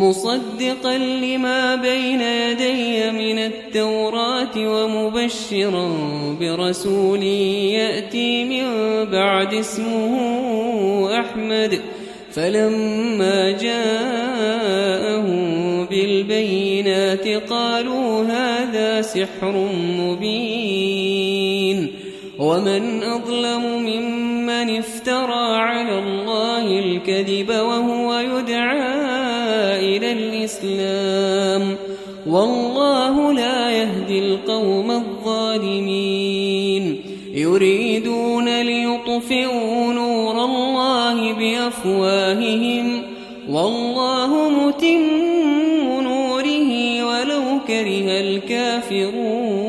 مصدقا لما بين يدي من التوراة ومبشرا برسول يأتي من بعد اسمه أحمد. فلما جاءهم بالبينات قالوا هذا سحر مبين. ومن أظلم ممن افترى على الله الكذب وهو يدعى الإسلام. والله لا يهدي القوم الظالمين. يريدون ليطفئوا نور الله بأفواههم. والله متم نوره ولو كره الكافرون.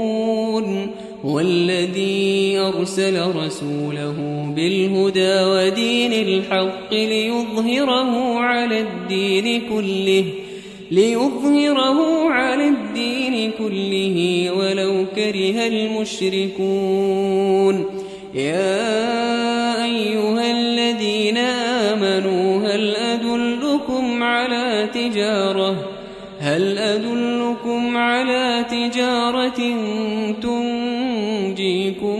والذي أرسل رسوله بالهدى ودين الحق ليظهره على الدين كله ليظهره على الدين كله ولو كره المشركون. يا أيها الذين آمنوا هل أدلكم على تجارة؟ هل أدلكم على تجارة تنجيكم؟